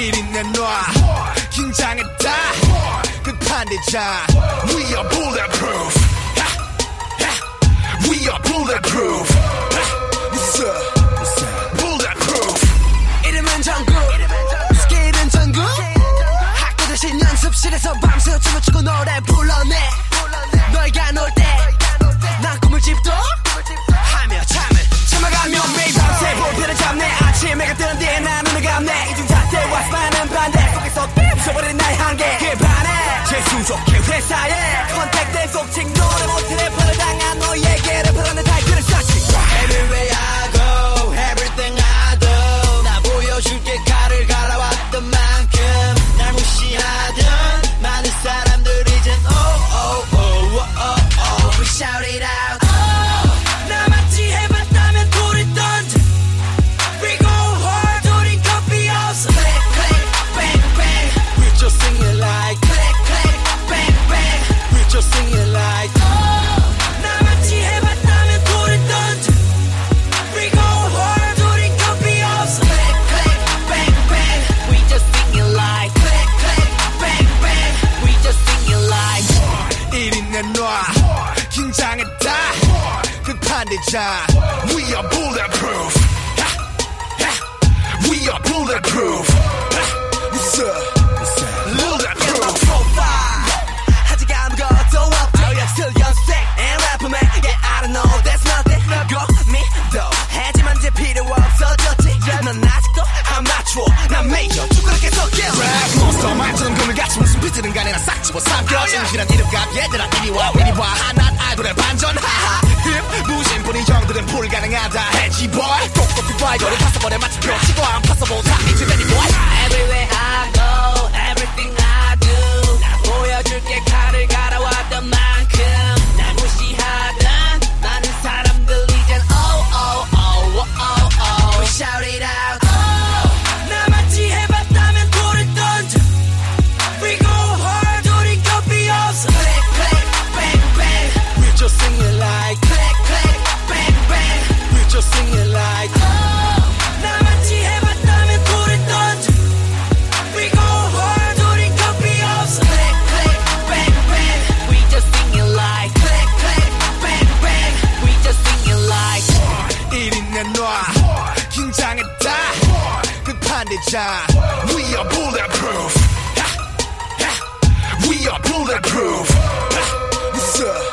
이리 내놔 긴장했다 끝판 대장 We are bulletproof 하, 하. We are bulletproof 하, What's up? Bulletproof 이름은 정국 스킬은 전국 학교 대신 연습실에서 밤새 춤을 추고 노래 불러내 회사에 컨택된 속칭 노래 못해 래퍼를 당한 너에게 래퍼라는 타이틀을 끝판 대장 We are bulletproof. 하, 하. We are bulletproof. 하, What's up? Bulletproof. 아직 아무것도 없죠 역술 연습생 and rapper man Yeah I don't know. That's nothing. 꼭 믿어. 하지만 이제 필요 없어졌지. 넌 아직도 아마추어 난 메이저 계속 깨워. 랩 몬스터 말처럼 금을 같이 무슨 비트는 간에 나싹 집어 삼켜 진실한 이름값 얘들아 이리 와 이리 와. 하나 아이돌의 반전. 하하. 힙 무신분이 형들은 불가능하다. 해지 boy. 똑똑히 봐 이거를 파서버려 마치 끝판 대장 We are bulletproof 하, 하. We are bulletproof 하, What's up?